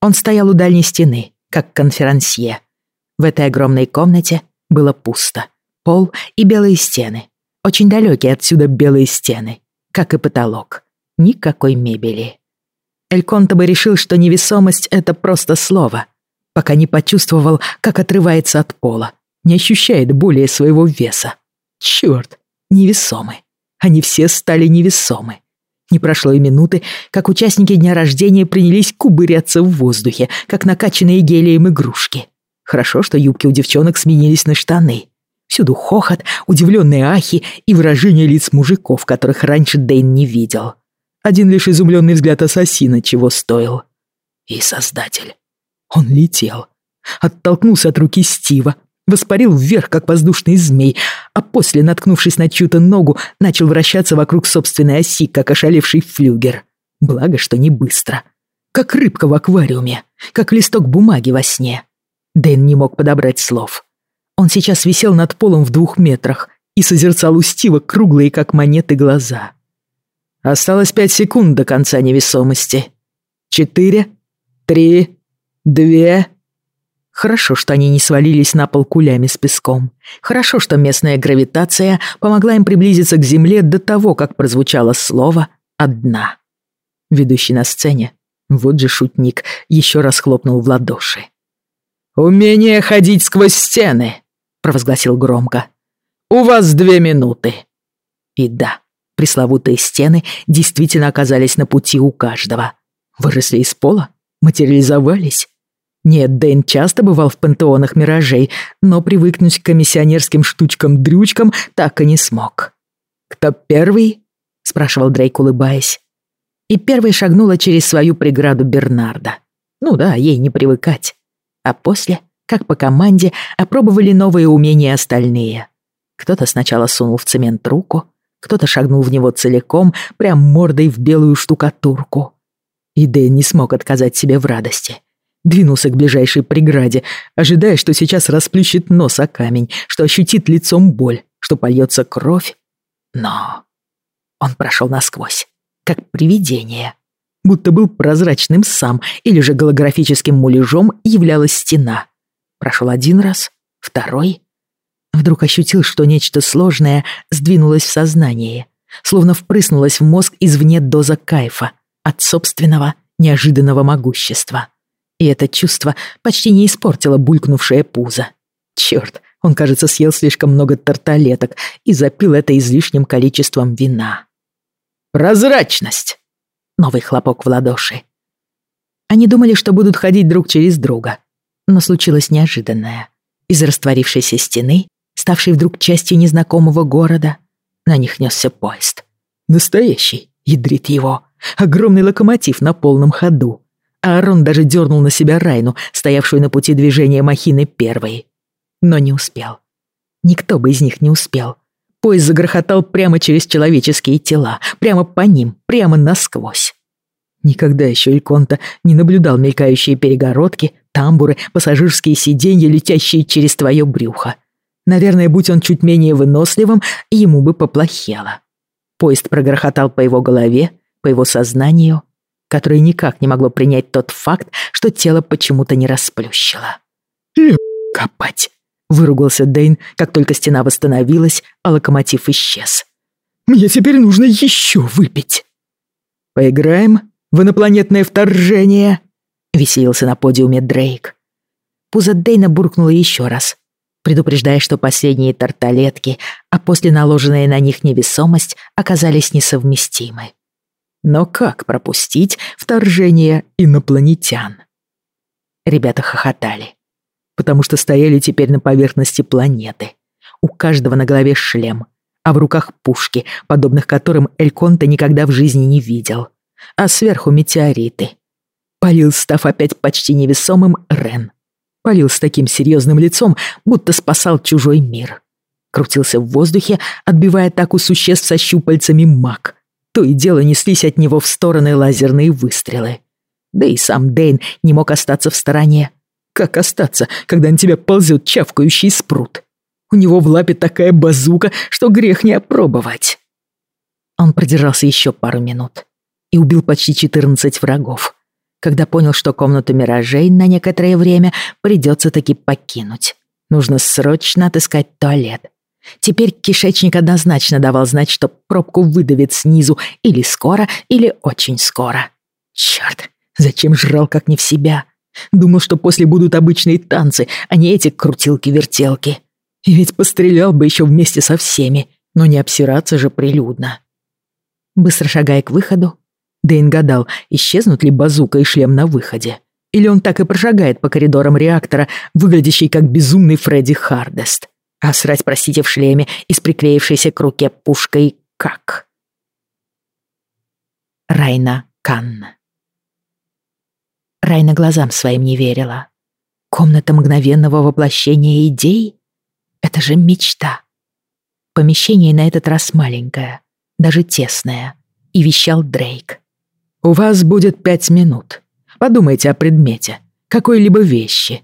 Он стоял у дальней стены, как конферансье, В этой огромной комнате было пусто. Пол и белые стены. Очень далекие отсюда белые стены. Как и потолок. Никакой мебели. Эльконто бы решил, что невесомость — это просто слово, пока не почувствовал, как отрывается от пола, не ощущает более своего веса. Чёрт, невесомы. Они все стали невесомы. Не прошло и минуты, как участники дня рождения принялись кубыряться в воздухе, как накачанные гелием игрушки. Хорошо, что юбки у девчонок сменились на штаны. Всюду хохот, удивленные ахи и выражение лиц мужиков, которых раньше Дэйн не видел. Один лишь изумленный взгляд ассасина чего стоил. И Создатель. Он летел. Оттолкнулся от руки Стива, воспарил вверх, как воздушный змей, а после, наткнувшись на чью-то ногу, начал вращаться вокруг собственной оси, как ошалевший флюгер. Благо, что не быстро. Как рыбка в аквариуме, как листок бумаги во сне. Дэн не мог подобрать слов. Он сейчас висел над полом в двух метрах и созерцал у Стива круглые, как монеты, глаза. Осталось пять секунд до конца невесомости. Четыре, три, две... Хорошо, что они не свалились на пол кулями с песком. Хорошо, что местная гравитация помогла им приблизиться к земле до того, как прозвучало слово «одна». Ведущий на сцене, вот же шутник, еще раз хлопнул в ладоши. «Умение ходить сквозь стены!» — провозгласил громко. «У вас две минуты!» И да, пресловутые стены действительно оказались на пути у каждого. Выросли из пола, материализовались, нет, Дэн часто бывал в пантеонах миражей, но привыкнуть к комиссионерским штучкам-дрючкам так и не смог. «Кто первый?» — спрашивал Дрейк, улыбаясь. И первой шагнула через свою преграду Бернарда. Ну да, ей не привыкать. А после, как по команде, опробовали новые умения остальные. Кто-то сначала сунул в цемент руку, кто-то шагнул в него целиком, прям мордой в белую штукатурку. И Дэн не смог отказать себе в радости двинулся к ближайшей преграде, ожидая, что сейчас расплющит нос о камень, что ощутит лицом боль, что польется кровь. Но он прошел насквозь, как привидение. Будто был прозрачным сам, или же голографическим муляжом являлась стена. Прошел один раз, второй. Вдруг ощутил, что нечто сложное сдвинулось в сознание, словно впрыснулось в мозг извне доза кайфа от собственного неожиданного могущества. И это чувство почти не испортило булькнувшее пузо. Черт, он, кажется, съел слишком много тарталеток и запил это излишним количеством вина. «Прозрачность!» Новый хлопок в ладоши. Они думали, что будут ходить друг через друга. Но случилось неожиданное. Из растворившейся стены, ставшей вдруг частью незнакомого города, на них несся поезд. Настоящий, ядрит его. Огромный локомотив на полном ходу. Аарон даже дернул на себя Райну, стоявшую на пути движения махины первой. Но не успел. Никто бы из них не успел. Поезд загрохотал прямо через человеческие тела, прямо по ним, прямо насквозь. Никогда еще Эльконта не наблюдал мелькающие перегородки, тамбуры, пассажирские сиденья, летящие через твое брюхо. Наверное, будь он чуть менее выносливым, ему бы поплохело. Поезд прогрохотал по его голове, по его сознанию, которое никак не могло принять тот факт, что тело почему-то не расплющило. «Копать!» — выругался Дэйн, как только стена восстановилась, а локомотив исчез. «Мне теперь нужно еще выпить!» «Поиграем в инопланетное вторжение?» — веселился на подиуме Дрейк. Пузо Дэйна буркнуло еще раз, предупреждая, что последние тарталетки, а после наложенная на них невесомость, оказались несовместимы. Но как пропустить вторжение инопланетян? Ребята хохотали, потому что стояли теперь на поверхности планеты. У каждого на голове шлем, а в руках пушки, подобных которым Эльконта никогда в жизни не видел. А сверху метеориты. Полил, став опять почти невесомым, Рен. Полил с таким серьезным лицом, будто спасал чужой мир. Крутился в воздухе, отбивая атаку существ со щупальцами маг — то и дело неслись от него в стороны лазерные выстрелы. Да и сам Дэйн не мог остаться в стороне. Как остаться, когда на тебя ползет чавкающий спрут? У него в лапе такая базука, что грех не опробовать. Он продержался еще пару минут и убил почти 14 врагов. Когда понял, что комнату миражей на некоторое время придется таки покинуть. Нужно срочно отыскать туалет. Теперь кишечник однозначно давал знать, что пробку выдавит снизу или скоро, или очень скоро. Чёрт, зачем жрал как не в себя? Думал, что после будут обычные танцы, а не эти крутилки-вертелки. И ведь пострелял бы еще вместе со всеми, но не обсираться же прилюдно. Быстро шагая к выходу, Дэйн гадал, исчезнут ли базука и шлем на выходе. Или он так и прошагает по коридорам реактора, выглядящий как безумный Фредди Хардест. А срать, простите, в шлеме и с приклеившейся к руке пушкой как? Райна Канна Райна глазам своим не верила. Комната мгновенного воплощения идей? Это же мечта. Помещение на этот раз маленькое, даже тесное, и вещал Дрейк. «У вас будет пять минут. Подумайте о предмете, какой-либо вещи.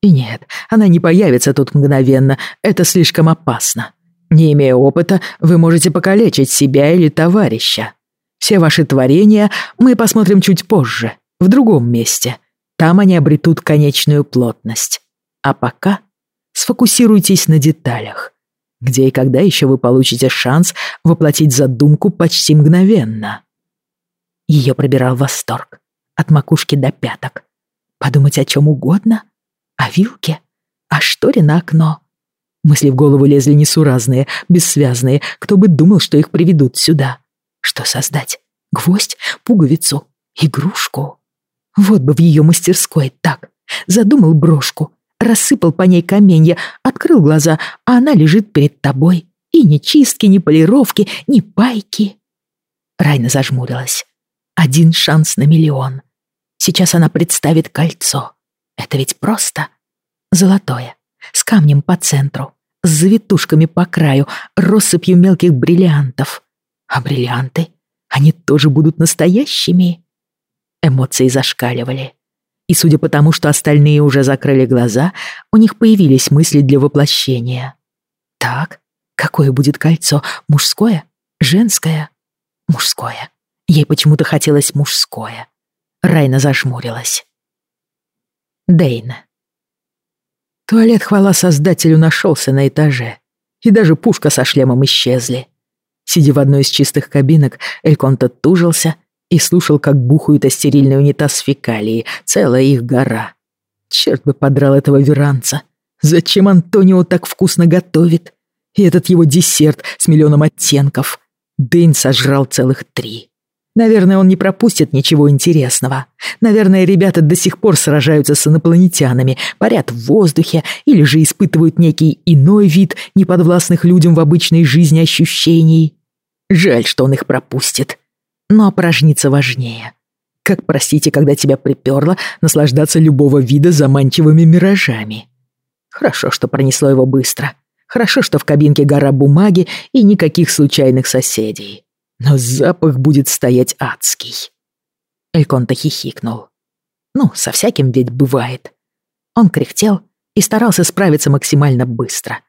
И нет, она не появится тут мгновенно, это слишком опасно. Не имея опыта, вы можете покалечить себя или товарища. Все ваши творения мы посмотрим чуть позже, в другом месте. Там они обретут конечную плотность. А пока сфокусируйтесь на деталях. Где и когда еще вы получите шанс воплотить задумку почти мгновенно. Ее пробирал восторг. От макушки до пяток. Подумать о чем угодно? О вилке? О шторе на окно? Мысли в голову лезли несуразные, бессвязные. Кто бы думал, что их приведут сюда? Что создать? Гвоздь? Пуговицу? Игрушку? Вот бы в ее мастерской так. Задумал брошку, рассыпал по ней каменья, открыл глаза, а она лежит перед тобой. И ни чистки, ни полировки, ни пайки. Райна зажмурилась. Один шанс на миллион. Сейчас она представит кольцо. Это ведь просто. Золотое, с камнем по центру, с завитушками по краю, россыпью мелких бриллиантов. А бриллианты, они тоже будут настоящими. Эмоции зашкаливали. И судя по тому, что остальные уже закрыли глаза, у них появились мысли для воплощения. Так, какое будет кольцо? Мужское? Женское? Мужское. Ей почему-то хотелось мужское. Райна зажмурилась. Дейн. Туалет, хвала создателю, нашелся на этаже. И даже пушка со шлемом исчезли. Сидя в одной из чистых кабинок, Эльконта тужился и слушал, как бухают о стерильный унитаз фекалии, целая их гора. Черт бы подрал этого веранца. Зачем Антонио так вкусно готовит? И этот его десерт с миллионом оттенков. Дейн сожрал целых три. Наверное, он не пропустит ничего интересного. Наверное, ребята до сих пор сражаются с инопланетянами, парят в воздухе или же испытывают некий иной вид неподвластных людям в обычной жизни ощущений. Жаль, что он их пропустит. Но опорожниться важнее. Как, простите, когда тебя приперло, наслаждаться любого вида заманчивыми миражами. Хорошо, что пронесло его быстро. Хорошо, что в кабинке гора бумаги и никаких случайных соседей. Но запах будет стоять адский. Эльконта хихикнул. Ну, со всяким ведь бывает. Он кряхтел и старался справиться максимально быстро.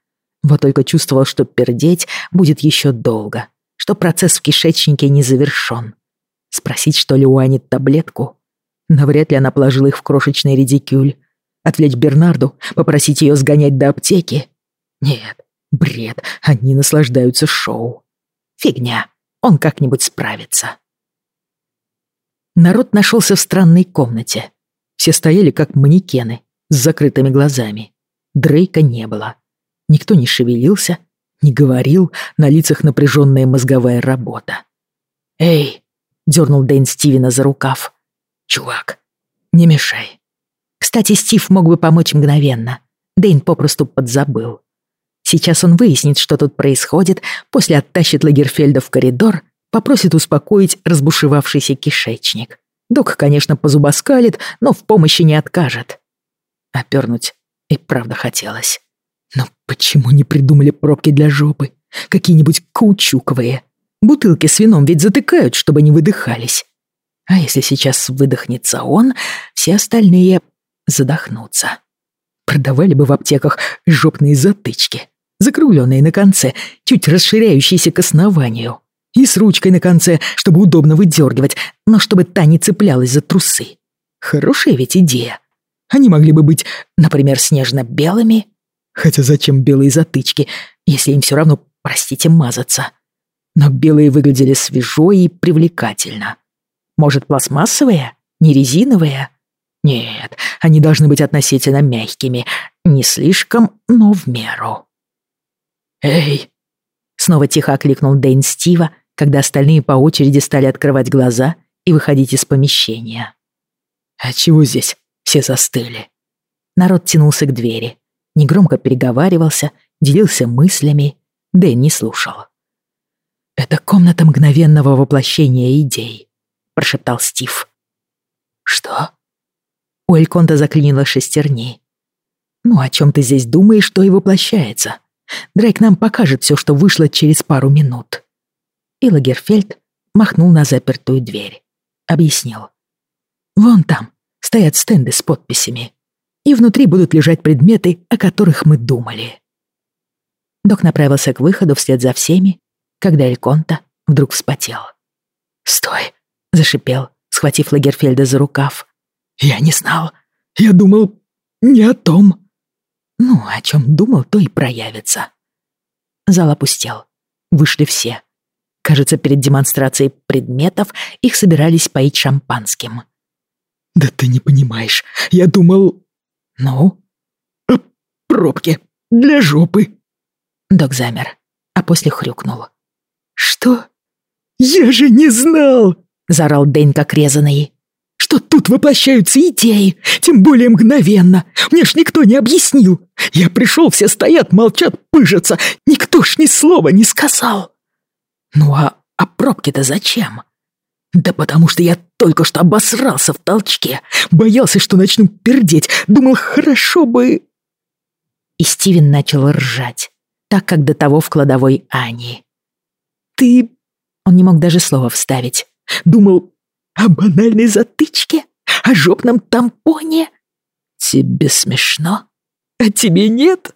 Вот только чувствовал, что пердеть будет еще долго, что процесс в кишечнике не завершен. Спросить, что ли, у Ани таблетку? Навряд ли она положила их в крошечный редикюль. Отвлечь Бернарду, попросить ее сгонять до аптеки? Нет, бред, они наслаждаются шоу. Фигня он как-нибудь справится. Народ нашелся в странной комнате. Все стояли как манекены, с закрытыми глазами. Дрейка не было. Никто не шевелился, не говорил, на лицах напряженная мозговая работа. «Эй!» — дернул Дэйн Стивена за рукав. «Чувак, не мешай». Кстати, Стив мог бы помочь мгновенно. Дэйн попросту подзабыл. Сейчас он выяснит, что тут происходит, после оттащит Лагерфельда в коридор, попросит успокоить разбушевавшийся кишечник. Док, конечно, позубоскалит, но в помощи не откажет. Опернуть и правда хотелось. Но почему не придумали пробки для жопы? Какие-нибудь каучуковые. Бутылки с вином ведь затыкают, чтобы не выдыхались. А если сейчас выдохнется он, все остальные задохнутся. Продавали бы в аптеках жопные затычки закругленные на конце, чуть расширяющиеся к основанию. И с ручкой на конце, чтобы удобно выдергивать, но чтобы та не цеплялась за трусы. Хорошая ведь идея. Они могли бы быть, например, снежно-белыми. Хотя зачем белые затычки, если им все равно, простите, мазаться? Но белые выглядели свежо и привлекательно. Может, пластмассовые? Не резиновые? Нет, они должны быть относительно мягкими. Не слишком, но в меру. «Эй!» Снова тихо окликнул Дэйн Стива, когда остальные по очереди стали открывать глаза и выходить из помещения. «А чего здесь все застыли?» Народ тянулся к двери, негромко переговаривался, делился мыслями. Дэн не слушал. «Это комната мгновенного воплощения идей», — прошептал Стив. «Что?» У Эльконта заклинило шестерни. «Ну, о чем ты здесь думаешь, что и воплощается? Дрейк нам покажет все, что вышло через пару минут». И Лагерфельд махнул на запертую дверь. Объяснил. «Вон там стоят стенды с подписями, и внутри будут лежать предметы, о которых мы думали». Док направился к выходу вслед за всеми, когда Эльконта вдруг вспотел. «Стой!» — зашипел, схватив Лагерфельда за рукав. «Я не знал. Я думал не о том». Ну, о чем думал, то и проявится. Зал опустел. Вышли все. Кажется, перед демонстрацией предметов их собирались поить шампанским. «Да ты не понимаешь. Я думал...» «Ну?» «О пробке для жопы». Док замер, а после хрюкнул. «Что? Я же не знал!» — заорал Дэйн как резанный что тут воплощаются идеи, тем более мгновенно. Мне ж никто не объяснил. Я пришел, все стоят, молчат, пыжатся. Никто ж ни слова не сказал. Ну а, а пробки-то зачем? Да потому что я только что обосрался в толчке. Боялся, что начну пердеть. Думал, хорошо бы... И Стивен начал ржать, так как до того в кладовой Ани. Ты... Он не мог даже слова вставить. Думал, о банальной затычке? О жопном тампоне? Тебе смешно? А тебе нет?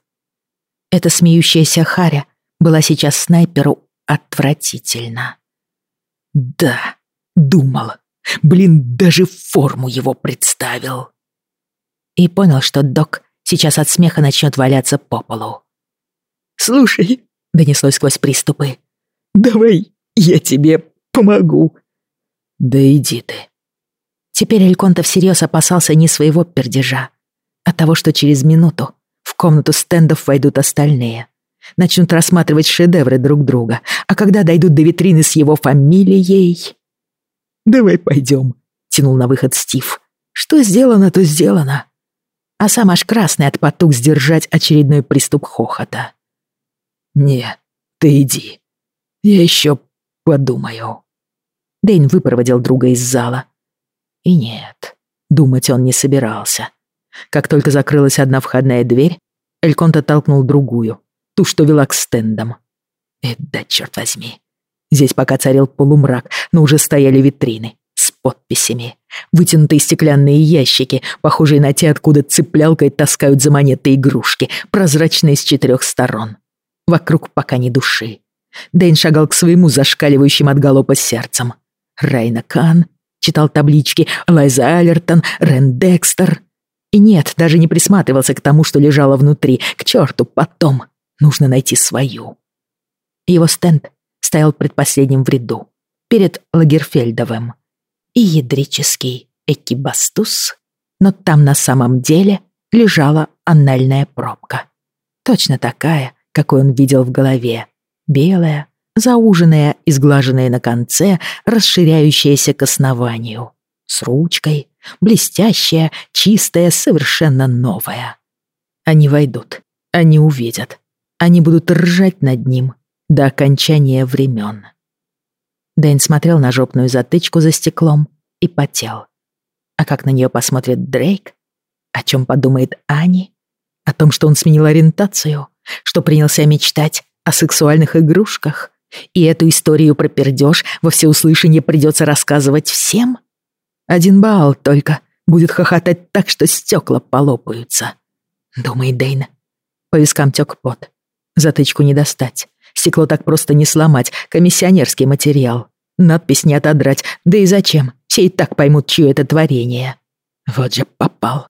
Эта смеющаяся Харя была сейчас снайперу отвратительно. Да, думал. Блин, даже форму его представил. И понял, что док сейчас от смеха начнет валяться по полу. «Слушай», — донеслось сквозь приступы, — «давай я тебе помогу. «Да иди ты». Теперь Эльконта всерьез опасался не своего пердежа, а того, что через минуту в комнату стендов войдут остальные. Начнут рассматривать шедевры друг друга, а когда дойдут до витрины с его фамилией... «Давай пойдем», — тянул на выход Стив. «Что сделано, то сделано». А сам аж красный от потуг сдержать очередной приступ хохота. «Не, ты иди. Я еще подумаю». Дэйн выпроводил друга из зала. И нет, думать он не собирался. Как только закрылась одна входная дверь, Эльконт оттолкнул другую, ту, что вела к стендам. И да, черт возьми. Здесь пока царил полумрак, но уже стояли витрины с подписями. Вытянутые стеклянные ящики, похожие на те, откуда цыплялкой таскают за монеты игрушки, прозрачные с четырех сторон. Вокруг пока ни души. Дэйн шагал к своему зашкаливающим от галопа сердцем. Райна Кан, читал таблички Лайза Аллертон, Рен Декстер. И нет, даже не присматривался к тому, что лежало внутри. К черту, потом. Нужно найти свою. Его стенд стоял предпоследним в ряду, перед Лагерфельдовым. И ядрический экибастус, но там на самом деле лежала анальная пробка. Точно такая, какой он видел в голове. Белая, зауженная и на конце, расширяющаяся к основанию. С ручкой, блестящая, чистая, совершенно новая. Они войдут, они увидят, они будут ржать над ним до окончания времен. Дэн смотрел на жопную затычку за стеклом и потел. А как на нее посмотрит Дрейк? О чем подумает Ани? О том, что он сменил ориентацию? Что принялся мечтать о сексуальных игрушках? И эту историю про пердёж во всеуслышание придется рассказывать всем? Один Баал только будет хохотать так, что стекла полопаются. Думает Дейн. По вискам тёк пот. Затычку не достать. Стекло так просто не сломать. Комиссионерский материал. Надпись не отодрать. Да и зачем? Все и так поймут, чье это творение. Вот же попал.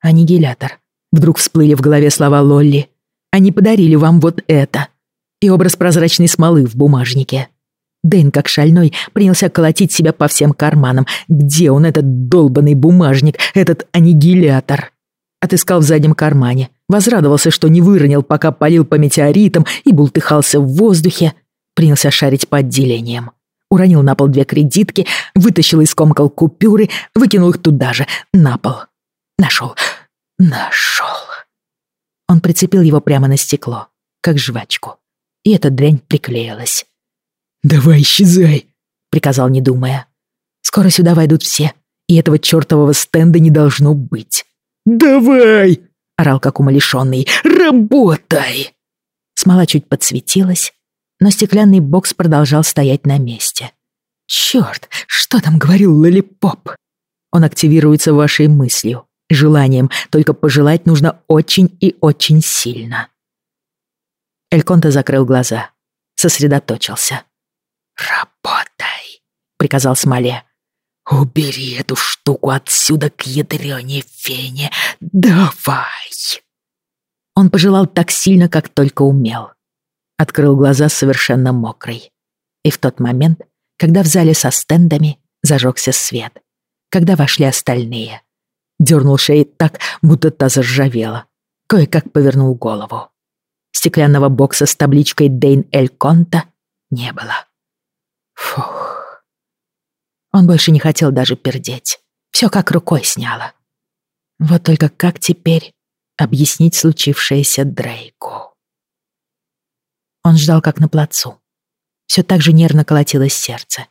Аннигилятор. Вдруг всплыли в голове слова Лолли. Они подарили вам вот это. И образ прозрачной смолы в бумажнике. Дэн, как шальной, принялся колотить себя по всем карманам. Где он, этот долбанный бумажник, этот аннигилятор? Отыскал в заднем кармане. Возрадовался, что не выронил, пока палил по метеоритам и бултыхался в воздухе. Принялся шарить по отделениям. Уронил на пол две кредитки, вытащил и скомкал купюры, выкинул их туда же, на пол. Нашел. Нашел. Он прицепил его прямо на стекло, как жвачку. И эта дрянь приклеилась. «Давай, исчезай!» — приказал, не думая. «Скоро сюда войдут все, и этого чертового стенда не должно быть». «Давай!» — орал как умалишенный. «Работай!» Смола чуть подсветилась, но стеклянный бокс продолжал стоять на месте. «Чёрт, что там говорил Лолипоп?» Он активируется вашей мыслью, желанием, только пожелать нужно очень и очень сильно. Эльконта закрыл глаза, сосредоточился. «Работай», — приказал Смоле. «Убери эту штуку отсюда к ядрёне фене. Давай!» Он пожелал так сильно, как только умел. Открыл глаза совершенно мокрый. И в тот момент, когда в зале со стендами зажегся свет, когда вошли остальные, дернул шеей так, будто та заржавела, кое-как повернул голову. Стеклянного бокса с табличкой «Дейн Эль Конта» не было. Фух. Он больше не хотел даже пердеть. Все как рукой сняло. Вот только как теперь объяснить случившееся Дрейку? Он ждал как на плацу. Все так же нервно колотилось сердце.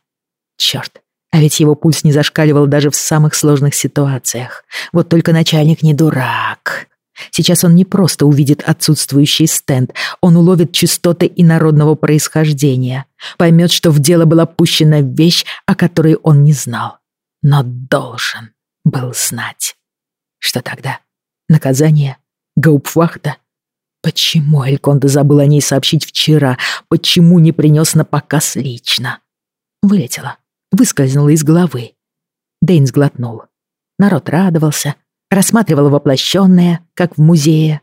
Черт, а ведь его пульс не зашкаливал даже в самых сложных ситуациях. Вот только начальник не дурак. Сейчас он не просто увидит отсутствующий стенд, он уловит частоты инородного происхождения, поймет, что в дело была пущена вещь, о которой он не знал, но должен был знать. Что тогда? Наказание? Гаупфахта? Почему Эльконда забыл о ней сообщить вчера? Почему не принес на показ лично? Вылетело, выскользнуло из головы. Дэйн сглотнул. Народ радовался, рассматривала воплощенное, как в музее.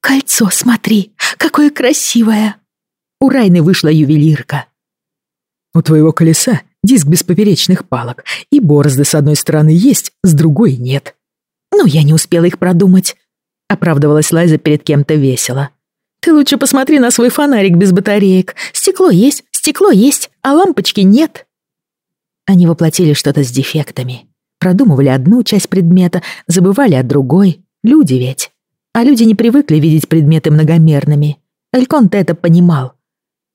«Кольцо, смотри, какое красивое!» У Райны вышла ювелирка. «У твоего колеса диск без поперечных палок, и борозды с одной стороны есть, с другой нет». «Ну, я не успела их продумать», — оправдывалась Лайза перед кем-то весело. «Ты лучше посмотри на свой фонарик без батареек. Стекло есть, стекло есть, а лампочки нет». Они воплотили что-то с дефектами. Продумывали одну часть предмета, забывали о другой. Люди ведь. А люди не привыкли видеть предметы многомерными. Эльконт это понимал.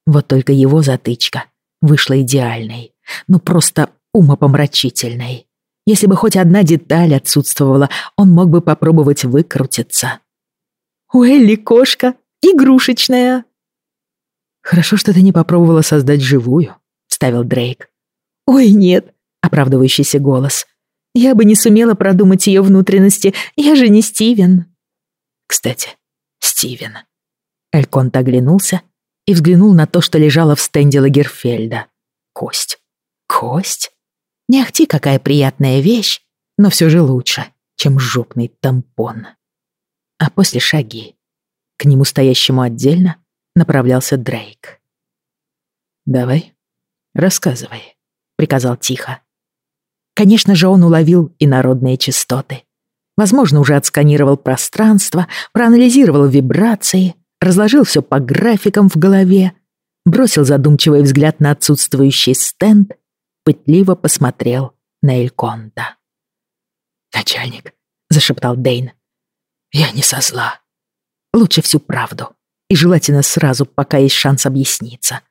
Вот только его затычка вышла идеальной. Ну просто умопомрачительной. Если бы хоть одна деталь отсутствовала, он мог бы попробовать выкрутиться. «У Элли кошка, игрушечная!» «Хорошо, что ты не попробовала создать живую», — вставил Дрейк. «Ой, нет», — оправдывающийся голос. Я бы не сумела продумать ее внутренности, я же не Стивен. Кстати, Стивен. Эльконт оглянулся и взглянул на то, что лежало в стенде Лагерфельда. Кость. Кость? Не ахти, какая приятная вещь, но все же лучше, чем жопный тампон. А после шаги. К нему стоящему отдельно направлялся Дрейк. «Давай, рассказывай», — приказал тихо. Конечно же, он уловил и народные частоты. Возможно, уже отсканировал пространство, проанализировал вибрации, разложил все по графикам в голове, бросил задумчивый взгляд на отсутствующий стенд, пытливо посмотрел на Эльконта. «Начальник», — зашептал Дейн, — «я не со зла. Лучше всю правду, и желательно сразу, пока есть шанс объясниться.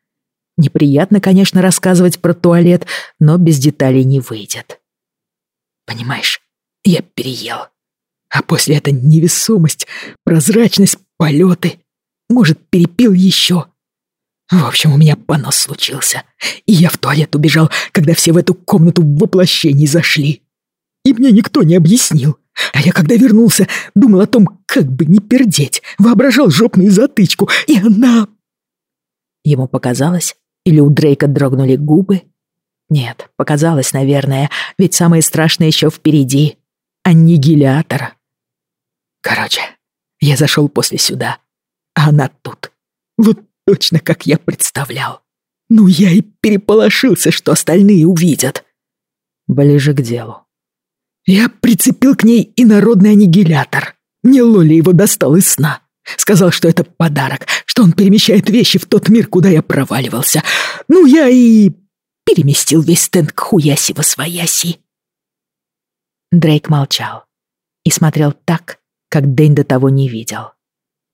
Неприятно, конечно, рассказывать про туалет, но без деталей не выйдет. Понимаешь, я переел. А после это невесомость, прозрачность, полеты. Может, перепил еще. В общем, у меня понос случился. И я в туалет убежал, когда все в эту комнату в зашли. И мне никто не объяснил. А я, когда вернулся, думал о том, как бы не пердеть. Воображал жопную затычку, и она... Ему показалось, или у Дрейка дрогнули губы? Нет, показалось, наверное, ведь самое страшное еще впереди. аннигилятора. Короче, я зашел после сюда, а она тут. Вот точно как я представлял. Ну, я и переполошился, что остальные увидят. Ближе к делу. Я прицепил к ней инородный аннигилятор. Не Лоли его достал из сна. Сказал, что это подарок, что он перемещает вещи в тот мир, куда я проваливался. Ну, я и переместил весь стенд к хуяси во свояси. Дрейк молчал и смотрел так, как Дэйн до того не видел.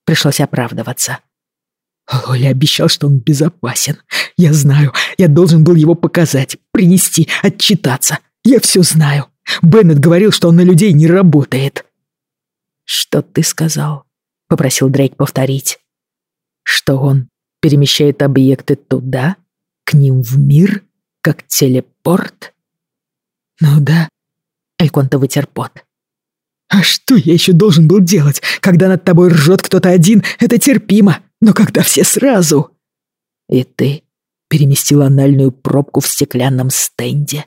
Пришлось оправдываться. Лоли обещал, что он безопасен. Я знаю, я должен был его показать, принести, отчитаться. Я все знаю. Беннет говорил, что он на людей не работает. «Что ты сказал?» — попросил Дрейк повторить. «Что он перемещает объекты туда, к ним в мир, как телепорт?» «Ну да». Эльконта вытер пот. «А что я еще должен был делать? Когда над тобой ржет кто-то один, это терпимо, но когда все сразу...» «И ты переместил анальную пробку в стеклянном стенде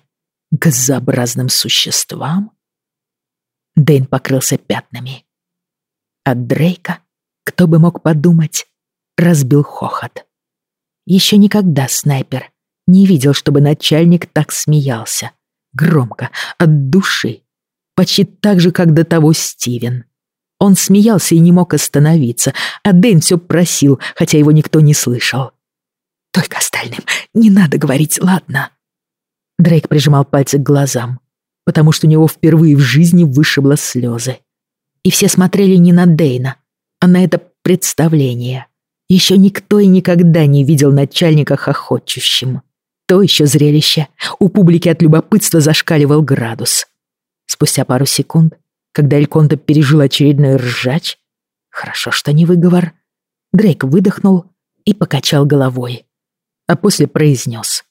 к газообразным существам?» Дэйн покрылся пятнами. От Дрейка, кто бы мог подумать, разбил хохот. Еще никогда снайпер не видел, чтобы начальник так смеялся. Громко, от души. Почти так же, как до того Стивен. Он смеялся и не мог остановиться, а Дэйн все просил, хотя его никто не слышал. «Только остальным не надо говорить, ладно?» Дрейк прижимал пальцы к глазам, потому что у него впервые в жизни вышибло слезы. И все смотрели не на Дейна, а на это представление. Еще никто и никогда не видел начальника хохочущим. То еще зрелище. У публики от любопытства зашкаливал градус. Спустя пару секунд, когда Эльконта пережил очередной ржач, хорошо, что не выговор, Дрейк выдохнул и покачал головой, а после произнес.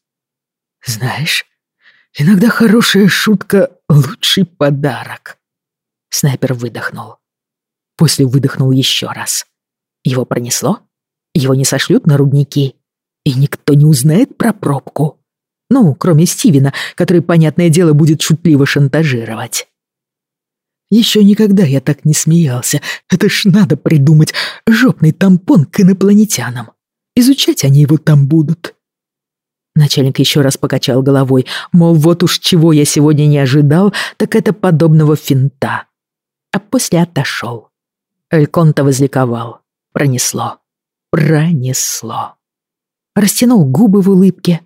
«Знаешь, Иногда хорошая шутка — лучший подарок. Снайпер выдохнул. После выдохнул еще раз. Его пронесло? Его не сошлют на рудники? И никто не узнает про пробку? Ну, кроме Стивена, который, понятное дело, будет шутливо шантажировать. Еще никогда я так не смеялся. Это ж надо придумать жопный тампон к инопланетянам. Изучать они его там будут. Начальник еще раз покачал головой, мол, вот уж чего я сегодня не ожидал, так это подобного финта. А после отошел. Эльконта возликовал. Пронесло. Пронесло. Растянул губы в улыбке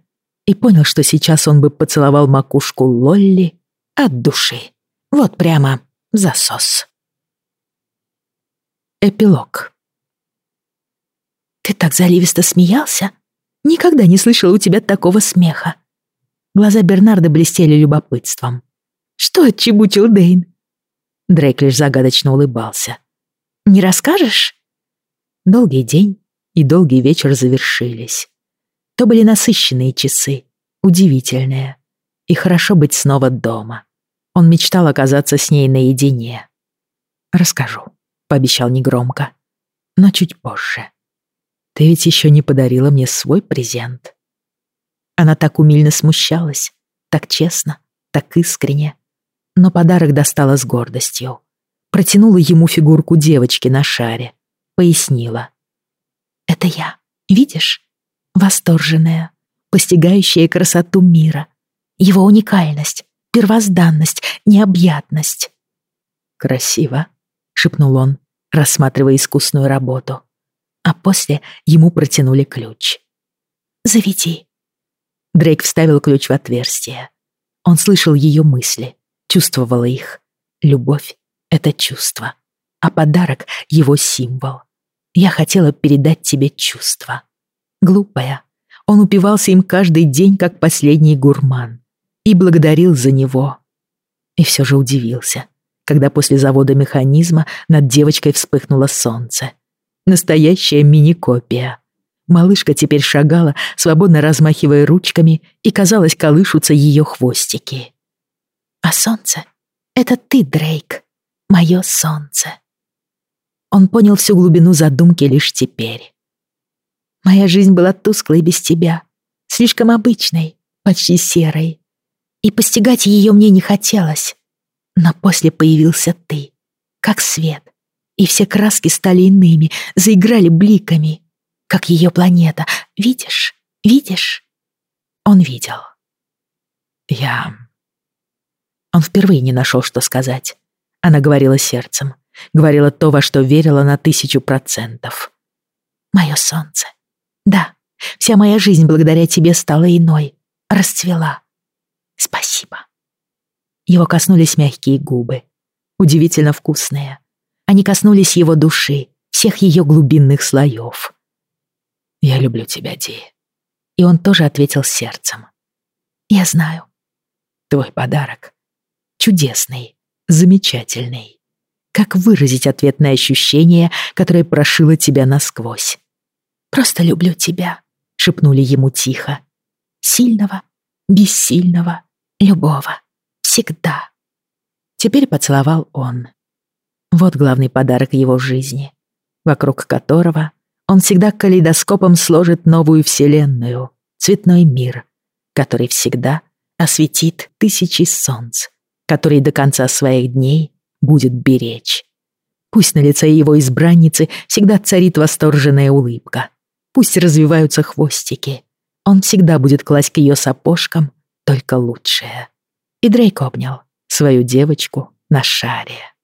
и понял, что сейчас он бы поцеловал макушку Лолли от души. Вот прямо засос. Эпилог. «Ты так заливисто смеялся?» Никогда не слышала у тебя такого смеха». Глаза Бернарда блестели любопытством. «Что отчебучил Дейн?» Дрейк лишь загадочно улыбался. «Не расскажешь?» Долгий день и долгий вечер завершились. То были насыщенные часы, удивительные. И хорошо быть снова дома. Он мечтал оказаться с ней наедине. «Расскажу», — пообещал негромко, но чуть позже. Ты ведь еще не подарила мне свой презент. Она так умильно смущалась, так честно, так искренне. Но подарок достала с гордостью. Протянула ему фигурку девочки на шаре. Пояснила. «Это я, видишь? Восторженная, постигающая красоту мира, его уникальность, первозданность, необъятность». «Красиво», — шепнул он, рассматривая искусную работу а после ему протянули ключ. «Заведи». Дрейк вставил ключ в отверстие. Он слышал ее мысли, чувствовал их. Любовь — это чувство, а подарок — его символ. Я хотела передать тебе чувство. Глупая. Он упивался им каждый день, как последний гурман, и благодарил за него. И все же удивился, когда после завода механизма над девочкой вспыхнуло солнце. Настоящая мини-копия. Малышка теперь шагала, свободно размахивая ручками, и, казалось, колышутся ее хвостики. «А солнце — это ты, Дрейк, мое солнце». Он понял всю глубину задумки лишь теперь. «Моя жизнь была тусклой без тебя, слишком обычной, почти серой, и постигать ее мне не хотелось. Но после появился ты, как свет, и все краски стали иными, заиграли бликами, как ее планета. Видишь? Видишь? Он видел. Я... Он впервые не нашел, что сказать. Она говорила сердцем, говорила то, во что верила на тысячу процентов. Мое солнце. Да, вся моя жизнь благодаря тебе стала иной, расцвела. Спасибо. Его коснулись мягкие губы, удивительно вкусные. Они коснулись его души, всех ее глубинных слоев. «Я люблю тебя, Ди». И он тоже ответил сердцем. «Я знаю». «Твой подарок. Чудесный, замечательный. Как выразить ответное ощущение, которое прошило тебя насквозь?» «Просто люблю тебя», — шепнули ему тихо. «Сильного, бессильного, любого, всегда». Теперь поцеловал он. Вот главный подарок его жизни, вокруг которого он всегда калейдоскопом сложит новую вселенную, цветной мир, который всегда осветит тысячи солнц, который до конца своих дней будет беречь. Пусть на лице его избранницы всегда царит восторженная улыбка. Пусть развиваются хвостики. Он всегда будет класть к ее сапожкам только лучшее. И Дрейк обнял свою девочку на шаре.